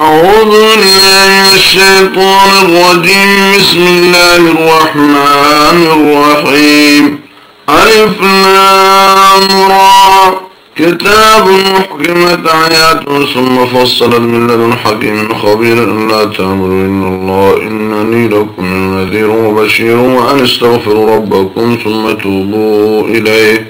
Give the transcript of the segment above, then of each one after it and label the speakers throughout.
Speaker 1: أعوذ بالله من الشيطان الرجيم بسم الله الرحمن الرحيم ألف را كتاب محكمة آياته ثم فصلت من لدن حكيم خبير لا تعملوا إلا الله إنني لكم نذير وبشير وأن استغفروا ربكم ثم توبوا إليه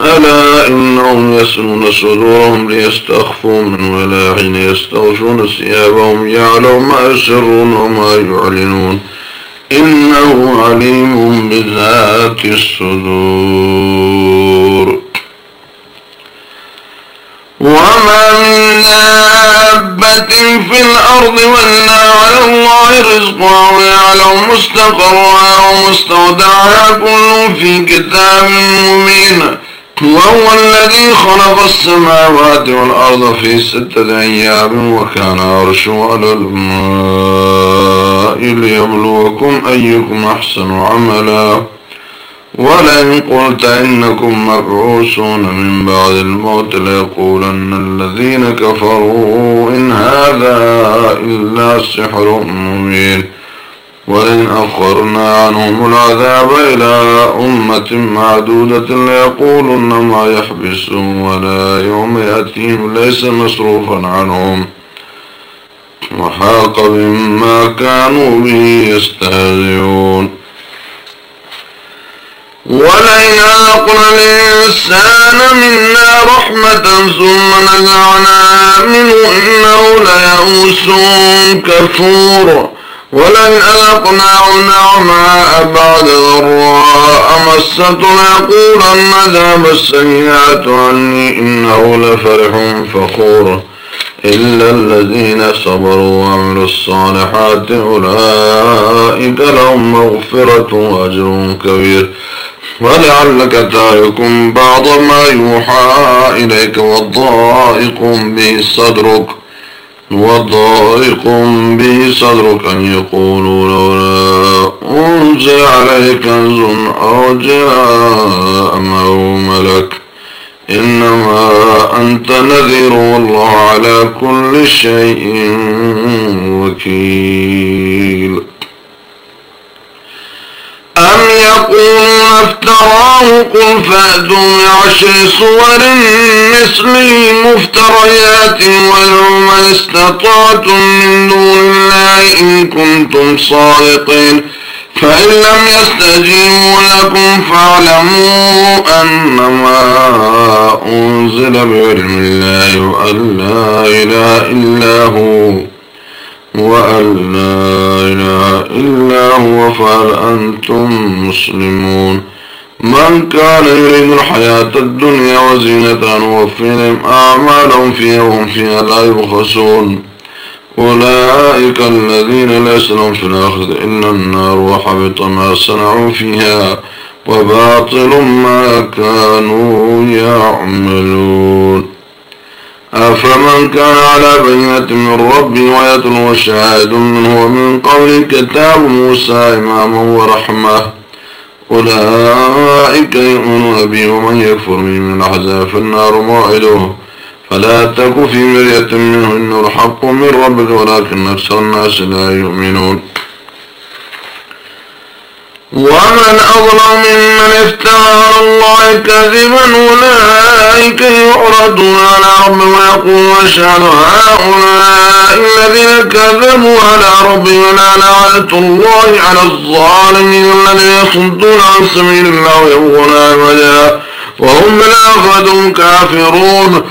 Speaker 1: ألا إنهم يسنون صدورهم ليستخفوا من ولا حين يستغشون ثيابهم يعلم ما يسرون وما يعلنون إنه عليم بذات الصدور وما من دابة في الأرض ولا على الله رزقها ويعلم مستقرها ومستودعها كل في كتاب مبين وهو الذي خلق السماوات والأرض في ستة أيام وكان عرش على الماء ليبلوكم أيكم أحسن عملا ولئن قلت إنكم مبعوثون من بعد الموت ليقولن الذين كفروا إن هذا إلا سحر مبين ولئن أخرنا عنهم العذاب إلى أمة معدودة ليقولن ما يحبسهم ولا يوم يأتيهم ليس مصروفا عنهم وحاق بما كانوا به يستهزئون ولئن أذقنا الإنسان منا رحمة ثم نزعنا منه إنه ليئوس كفور ولن أذقناه نعماء بعد ضراء مسته ليقولن ذهب السيئات عني إنه لفرح فخور إلا الذين صبروا وعملوا الصالحات أولئك لهم مغفرة وأجر كبير ولعلك تارك بعض ما يوحى إليك وضائق به صدرك وضائق به صدرك أن يقولوا لولا أنزل عليك كنز أو جاء معه ملك إنما أنت نذير والله على كل شيء وكيل يقولون افتراه قل فأتوا بعشر صور مثله مفتريات ولو ما استطعتم من دون الله إن كنتم صادقين فإن لم يستجيبوا لكم فاعلموا أنما أنزل بعلم الله وأن لا إله إلا هو وأن لا إله إلا هو فهل أنتم مسلمون من كان يريد الحياة الدنيا وزينتها نوفيهم أعمالهم فيها وهم فيها لا يبخسون أولئك الذين ليس لهم في الآخرة إلا النار وحبط ما صنعوا فيها وباطل ما كانوا يعملون أفمن كان على بينة من ربي ويتلو شاهد منه ومن قبل كتاب موسى إماما ورحمة أولئك يؤمنون أبي ومن يكفر به من الأحزاب فالنار موعده فلا تك في مرية منه إنه الحق من ربك ولكن أكثر الناس لا يؤمنون ومن أظلم ممن افترى على الله كذبا أولئك يعرضون على ربهم ويقول أشهد هؤلاء الذين كذبوا على ربهم لعنة الله على الظالمين الذين يصدون عن سبيل الله ويبغون أبدا وهم بالآخرة كافرون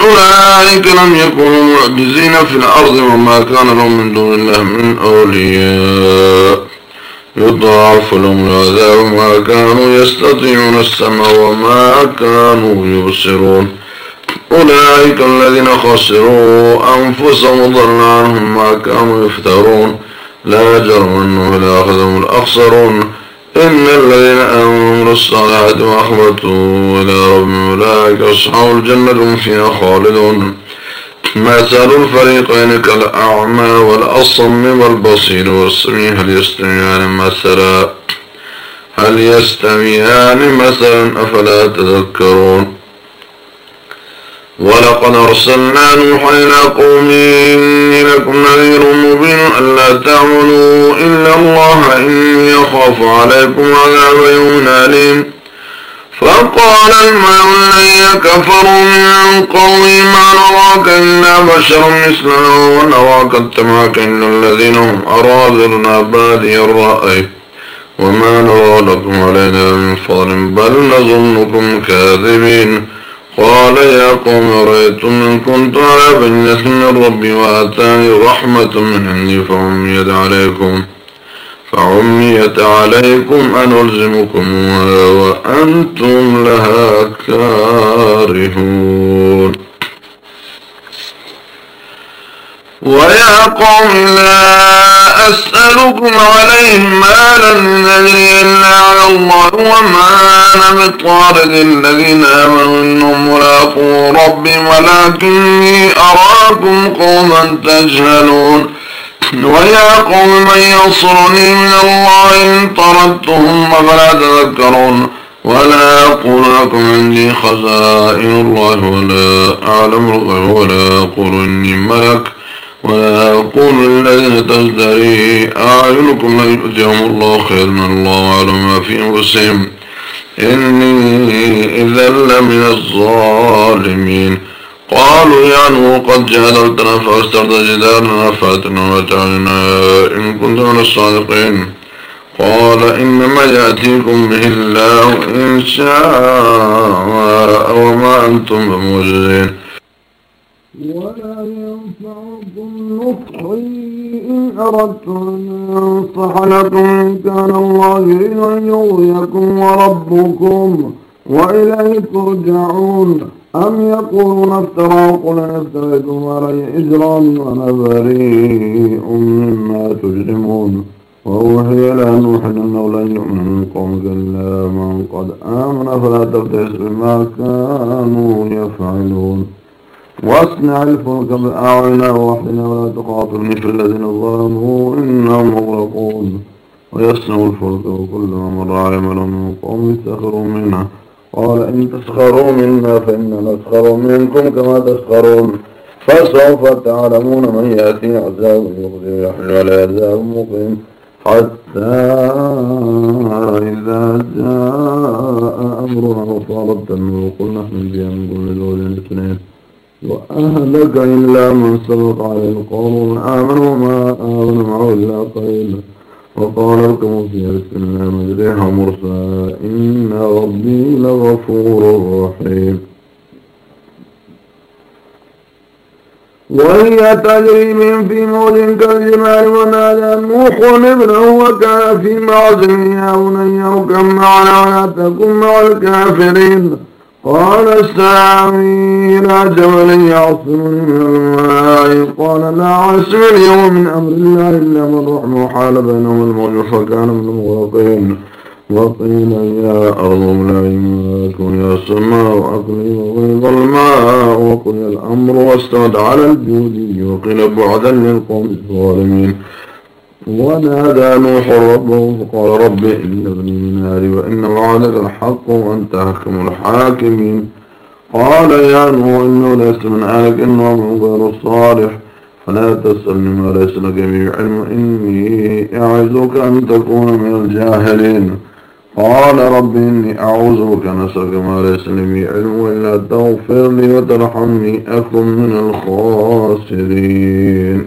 Speaker 1: أولئك لم يكونوا معجزين في الأرض وما كان لهم من دون الله من أولياء يضاعف لهم العذاب ما كانوا يستطيعون السمع وما كانوا يبصرون أولئك الذين خسروا أنفسهم ضل عنهم ما كانوا يفترون لا جرم أنه لا أخذهم الأخسرون إن الذين آمنوا الصلاة وأخبتوا إلى ربهم أولئك أصحاب الجنة هم فيها خالدون مثل الفريقين كالأعمى والأصم والبصير والسميع هل يستمعان مثلا هل يستمعان مثلا أفلا تذكرون ولقد أرسلنا نوحا إلى قومه إني لكم نذير مبين ألا تعملوا إلا الله إني أخاف عليكم عذاب يوم أليم فقال المولي كفروا من قومي ما نراك إلا بشرا مثلنا ونراك اتبعك إلا الذين هم أراذلنا بادي الرأي وما نرى لكم علينا من فضل بل نظنكم كاذبين قال يا قوم رأيتم إن كنت على بنية من ربي وآتاني رحمة من عندي يد عليكم فعميت عليكم ألزمكم وأنتم لها كارهون ويا قوم لا أسألكم عليه مالا من أجري إلا على الله وما أنا بطارد الذين آمنوا إنهم ملاقوا ربي ولكني أراكم قوما تجهلون ويا قوم من ينصرني من الله إن طردتهم أفلا تذكرون ولا أقول لكم عندي خزائن الله ولا أعلم الغيب ولا أقول إني ملك ولا أقول الذين تزدري أعينكم لن يؤتيهم الله خير من الله أعلم ما في أنفسهم إني إذا لمن الظالمين قالوا يعني قد جادلتنا فاسترد جدالنا فاتنا وتعالنا إن كنت من الصادقين قال إنما يأتيكم به الله إن شاء وما أنتم بموجزين ولا ينفعكم نصحي إن أردت أن أنصح لكم إن كان الله يريد أن يغويكم وربكم وإليه ترجعون أم يقولون افترى قل أن افتريتم علي إجرام وأنا بريء مما تجرمون وأوحي إلى نوح أنه لن يؤمن من قومك إلا من قد آمن فلا تفتش بما كانوا يفعلون واصنع الفلك بأعيننا ووحدنا ولا تقاتلني في الذين ظلموا إنهم مغرقون ويصنع الفلك وكلما مر لهم من قوم سخروا منه قال إن تسخروا منا فإنا نسخر منكم كما تسخرون فسوف تعلمون من يأتي عذاب يخزي ويحمل على عذاب مقيم حتى إذا جاء أمرنا وصارت النور وقلنا نحن كل للولين الاثنين وأهلك إلا من سبق عليه القول آمنوا ما آمنوا معه إلا قليلا وقال الكموس يسمى مجرح مرسى إن ربي لغفور رحيم وهي تجري من في موج كالجمال ونادى نوح ابنه وكان في معزل يا بني اركب معنا ولا تكن مع الكافرين قال السامي لا جبل يعصمني من الماء قال لا اليوم من أمر الله إلا من رحمه حال بينهم الموج فكان من المغرقين وقيل يا أرض لا ماك يا سماء أقلي وغيظ الماء وقل الأمر واستود على الجودي وقيل بعدا للقوم الظالمين ونادى نوح ربه قال رب إن ابني ناري وإن وعدك الحق وأنت أحكم الحاكمين قال يا نوح إنه ليس من أهلك إنه من غير الصالح فلا تسألني ما ليس لك به علم إني أعزك أن تكون من الجاهلين قال رب إني أعوذ بك نسألك ما ليس لي به علم إلا تغفر لي وترحمني أكن من الخاسرين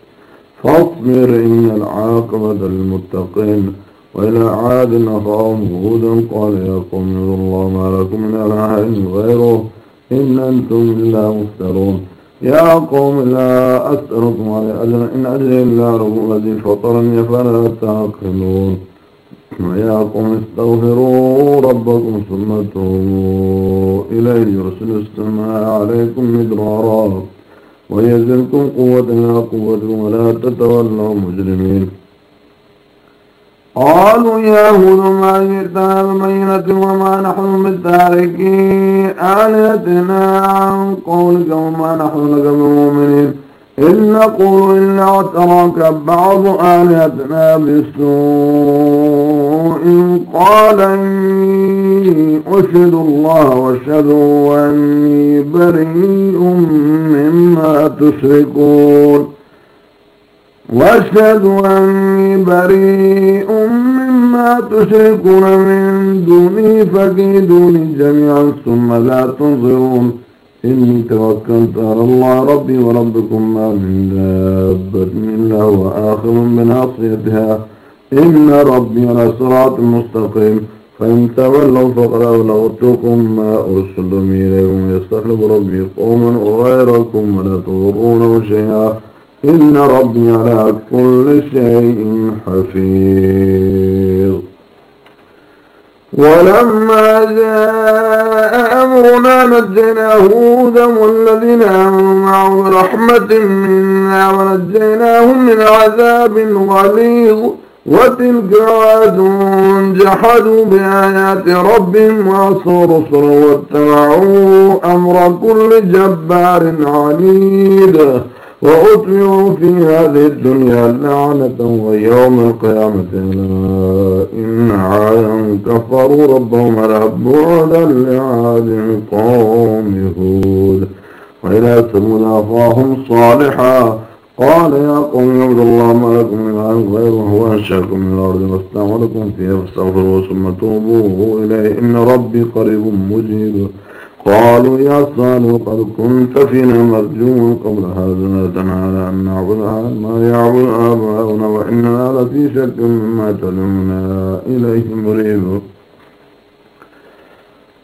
Speaker 1: فاصبر إن العاقبة للمتقين وإلى عاد أخاهم هودا قال يا قوم اعبدوا الله ما لكم من إله غيره إن أنتم إلا مفترون يا قوم لا أسألكم على أجر إن أجري إلا رب الذي فطرني فلا تعقلون ويا قوم استغفروا ربكم ثم توبوا إليه يرسل السماء عليكم مدرارا ويزلكم قوة قوة ولا تتولوا مجرمين قالوا يا هود ما جئتنا بمينة وما نحن بالتاركين آلهتنا عن قولك وما نحن لك بمؤمنين إن نقول إن اعترك بعض آلهتنا بسوء قال إني أشهد الله واشهدوا أني بريء مما تشركون واشهد أني بريء مما تشركون من دوني فكيدوني جميعا ثم لا تنظرون إني توكلت على الله ربي وربكم ما من دابة إلا هو آخر من عصيتها إن ربي على صراط مستقيم فإن تولوا فقد أبلغتكم ما أرسلتم إليكم يستخلف ربي قوما غيركم ولا تضرونه شيئا إن ربي على كل شيء حفيظ
Speaker 2: ولما
Speaker 1: جاء أمرنا نجينا هودا والذين آمنوا معه برحمة منا ونجيناهم من عذاب غليظ وتلك عاد جحدوا بآيات ربهم وعصوا رسلا واتبعوا أمر كل جبار عنيد وأتبعوا في هذه الدنيا لعنة ويوم القيامة إن عادا كفروا ربهم الأب بعدا لعاد قوم هود وإلى ثمود أخاهم صالحا قال يا قوم اعبدوا الله ما لكم من عالم غيره هو أنشأكم من الأرض واستعملكم فيها فاستغفروا ثم توبوا إليه إن ربي قريب مجيب قالوا يا صالح قد كنت فينا مرجوا قبل هذا على أن نعبد ما يعبد آباؤنا وإنا لفي شك مما تدعونا إليه مريب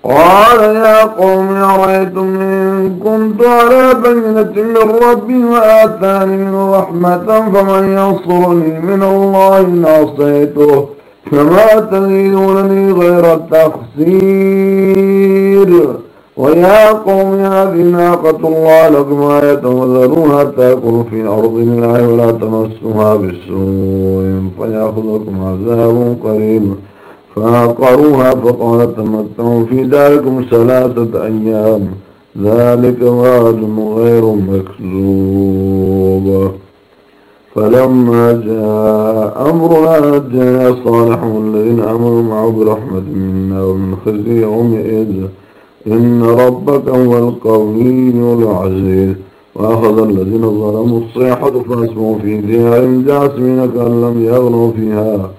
Speaker 1: قال يا قوم أرأيتم إن كنت على بينة من ربي وآتاني من رحمة فمن ينصرني من الله إن عصيته فما تزيدونني غير التخسير ويا قوم يا ناقة الله لكم ما يتولون تأكل في أرض الله ولا تمسوها بالسوء فيأخذكم عذاب قريب فعقروها فقال تمتعوا في داركم ثلاثة أيام ذلك وعد غير مكذوب فلما جاء أمرنا جاء صالح والذين أمروا معه برحمة منا ومن خزي يومئذ إن ربك هو القوي العزيز وأخذ الذين ظلموا الصيحة فأسموا في ذهن جاسمين كأن لم يغنوا فيها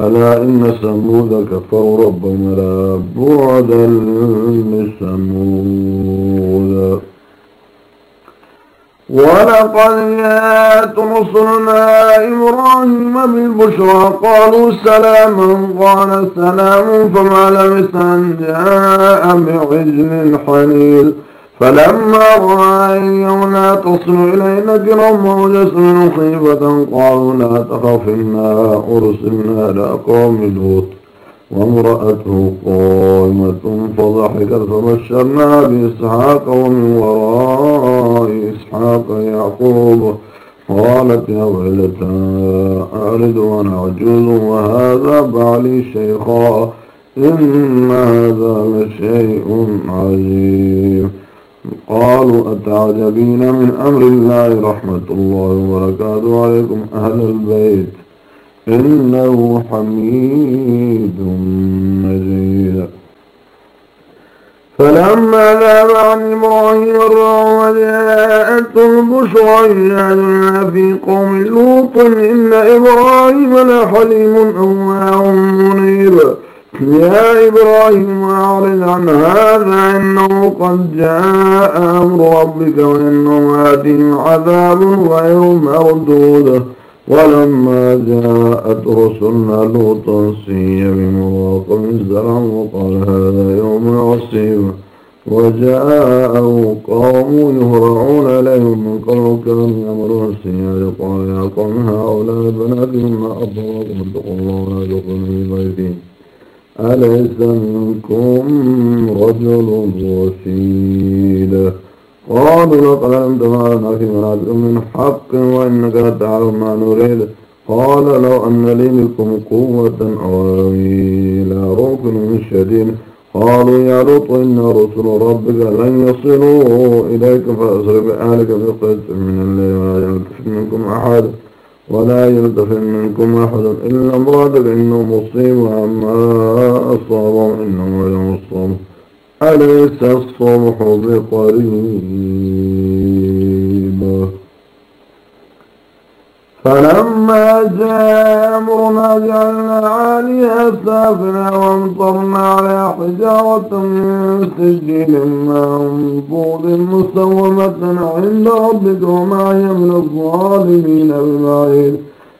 Speaker 1: ألا إن ثمود كفروا ربنا لا بعدا لثمود ولقد جاءت رسلنا إبراهيم بالبشرى قالوا سلاما قال سلام فما لبس أن جاء بعجل حليل فلما رأى تصل إلينا موجس من خيبة قالوا لا تخف إنا أرسلنا إلى قوم لوط وامرأته قائمة فضحكت فبشرنا بإسحاق ومن وراء إسحاق يعقوب قالت يا ويلتى أرد وأنا عجوز وهذا بعلي شيخا إن هذا لشيء عجيب قالوا أتعجبين من أمر الله رحمة الله وبركاته عليكم أهل البيت إنه حميد مجيد فلما ذهب عن إبراهيم الرعى وجاءته البشرى يجعلنا في قوم لوط إن إبراهيم لحليم أواه منيب يا إبراهيم أعرض عن هذا إنه قد جاء أمر ربك وإنه آتيهم عذاب غير مردود ولما جاءت رسلنا لوطا سيء بمواقع الزرم وقال هذا يوم عصيب وجاءه قوم يهرعون عليهم من قبل كانوا يمرون السيار قال يا قوم هؤلاء بناتي ما أطلقوا اتقوا الله ولا في بيتي أليس منكم رجل رشيد قالوا لقد علمت ما لنا في منازل من حق وإنك لتعلم ما نريد قال لو أن لي منكم قوة أو إلى ركن شديد قالوا يا لوط إن رسل ربك لن يصلوا إليك فأسر بأهلك بقيت من الليل ولا يلتفت منكم أحد ولا يلتفت منكم أحد إلا مرادك إنه مصيب عما أصابهم إنه يوم الصبر أليس الصبح بقريب فلما جاء أمرنا جعلنا عليها سافلا وامطرنا على حجارة من سجيل منضود مسومة عند ربك وما هي من الظالمين ببعيد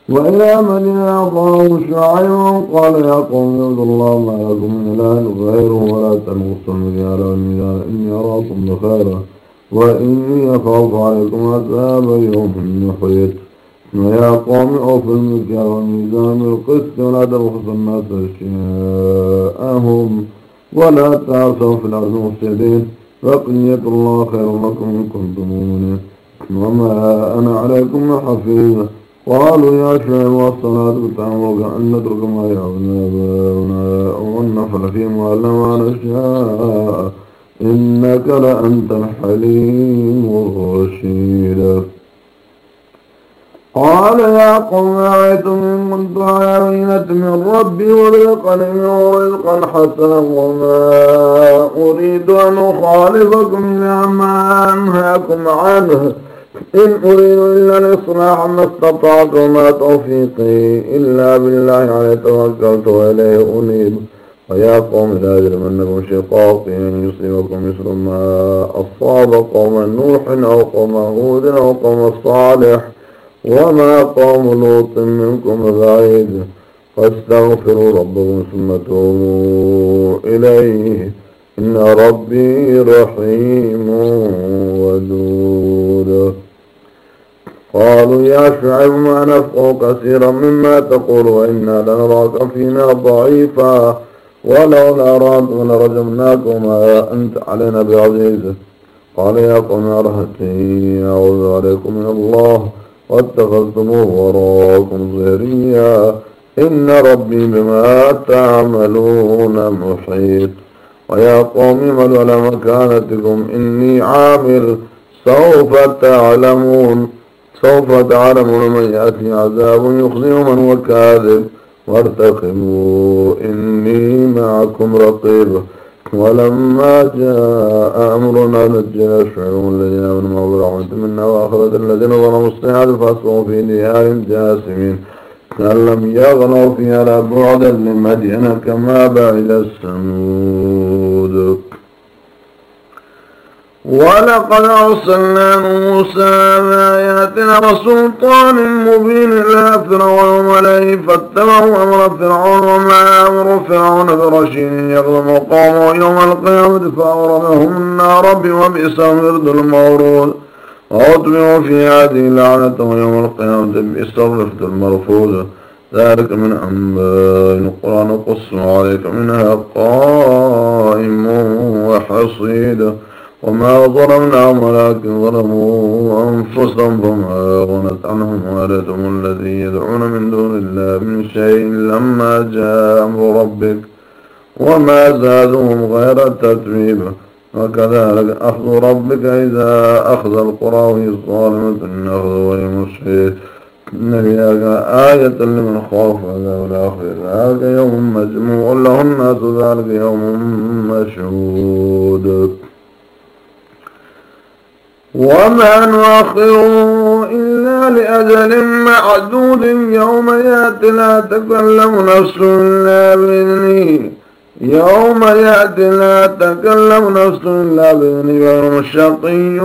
Speaker 1: وإلى من أطاعه شعيبا قال يا قوم اعبدوا الله ما لكم إله غيره ولا تنقصوا المجال والميزان إني أراكم بخيرا وإني أخاف عليكم عذاب يوم محيط ويا قوم أوفوا المجال والميزان بالقسط ولا تبخسوا الناس أشياءهم ولا تعصوا في الأرض مفسدين فقنية الله خير لكم إن كنتم مؤمنين وما أنا عليكم حفيظ قالوا يا شيخ والصلاة والسلام أن نترك ما يعبدنا آباؤنا أو أن فيما لما نشاء إنك لأنت الحليم الرشيد قال يا قوم أرأيتم إن كنت على من ربي ورزقني منه رزقا حسنا وما أريد أن أخالفكم لما أنهاكم عنه إن أريد إلا الإصلاح ما استطعت وما توفيقي إلا بالله عليه توكلت وإليه أنيب ويا قوم لا يجرمنكم شقاقي أن يصيبكم مثل ما أصاب قوم نوح أو قوم هود أو قوم صالح وما قوم لوط منكم بعيد فاستغفروا ربكم ثم توبوا إليه إن ربي رحيم ودود قالوا يا شعب ما نفقه كثيرا مما تقول وإنا لنراك فينا ضعيفا ولولا أرادوا لرجمناك وما أنت علينا بعزيز قال يا قوم أرهتي أعوذ عليكم من الله واتخذتموه وراءكم ظهريا إن ربي بما تعملون محيط ويا قوم على مكانتكم إني عامل سوف تعلمون سوف تعلمون من يأتي عذاب يخزي من هو كاذب وارتقموا إني معكم رقيب ولما جاء أمرنا نجينا شعيب الذين آمنوا عمد منا وأخرج الذين ظلموا الصيحة فأصبحوا في ديار جاسمين كأن لم يغنوا فيها لبعدا لمدينة كما بعد السمود ولقد أرسلنا موسى بآياتنا وسلطان مبين إلى فرعون وملئه فاتبعوا أمر فرعون وما أمر فرعون برشيد يظلم قومه يوم القيامة فأورثهم النار وبئس الورد المورود وأطبعوا في هذه لعنة يوم القيامة بئس الرفد المرفوض ذلك من أنباء القرآن قص عليك منها قائم وحصيد وما ظلمناهم ولكن ظلموا أنفسهم فما أغنت عنهم والدهم الذي يدعون من دون الله من شيء لما جاء أمر ربك وما زادهم غير التتبيب وكذلك أخذ ربك إذا أخذ القرى وهي الظالمة إن أخذه لمصير إن في آية لمن خاف عذاب الآخرة ذلك يوم مجموع له الناس ذلك يوم مشهود وما نؤخره إلا لأجل معدود يوم يأتي لا تكلم نفس إلا بإذنه يوم يأتي لا تكلم نفس إلا بإذنه ويوم شقي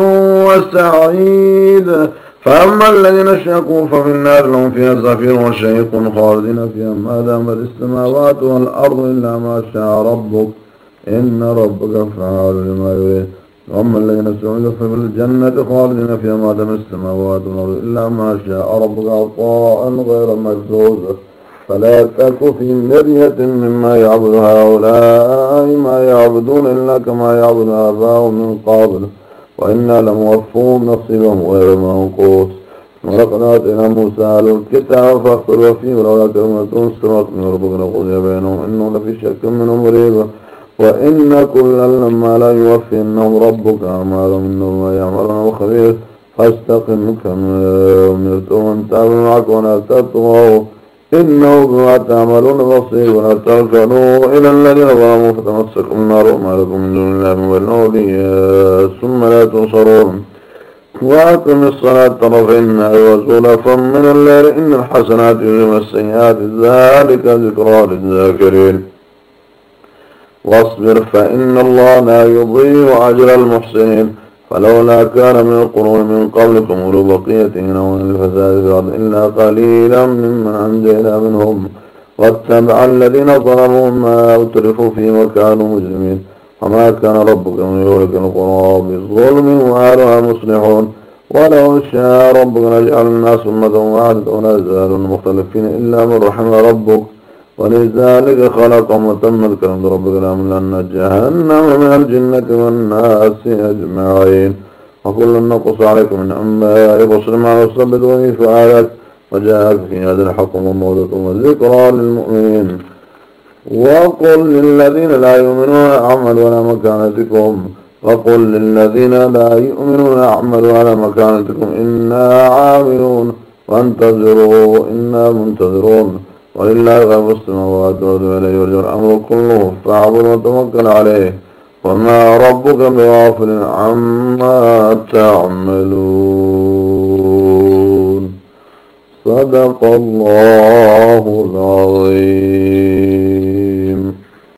Speaker 1: وسعيد فأما الذين اشركوا ففي النار لهم فيها زفير وشيق خالدين فيها ما دامت السماوات والأرض إلا ما شاء ربك إن ربك فعال لما يريد وأما الذين استعملوا في الجنة خالدين فيها ما دمت السماوات والأرض إلا ما شاء ربك عطاء غير مجزوز فلا تك في مرية مما يعبد هؤلاء ما يعبدون إلا كما يعبد آباؤهم من قبل وإنا لموفون نصيبهم غير منقوص ولقد آتينا موسى الكتاب فاختلف فيه ولولا كلمة سبقت من ربك لقضي بينهم إنه لفي شك منه مريب وإن كلا لما لا يوفي إنه ربك منه إنه يعمل يعملون الخبير فاستقم كما أمرت ومن تاب معك ولا تطغوا إنه بما تعملون بصير ولا تركنوا إلى الذين ظلموا فتمسكم النار وما لكم من دون الله من ولي نعم، ثم لا تنصرون وأقم الصلاة طرفي النهار وزلفا من الليل إن الحسنات يذهبن السيئات ذلك ذكرى للذاكرين واصبر فإن الله لا يضيع أجر المحسنين فلولا كان من القرون من قبلكم أولو بقية ينهون الفساد في الأرض إلا قليلا مما أنجينا منهم واتبع الذين ظلموا ما أترفوا فيما كانوا مجرمين وما كان ربك من يهلك القرى بظلم وأهلها مصلحون ولو شاء ربك لجعل الناس أمة واحدة ولا يزالون مختلفين إلا من رحم ربك ولذلك خلقهم وتم الكلام ربك لأملأن جهنم من الجنة والناس أجمعين وكل نقص عليكم من أنباء بصر ما يصبت به فآيات وجاءك في هذا الحق وموضة وذكرى للمؤمنين وقل للذين لا يؤمنون أعملوا على مكانتكم وقل للذين لا يؤمنون أعملوا على مكانتكم إنا عاملون وانتظروا إنا منتظرون ولله غيب السماوات والأرض وإليه يرجع الأمر كله فاعبد وتوكل عليه وما ربك بغافل عما تعملون صدق الله العظيم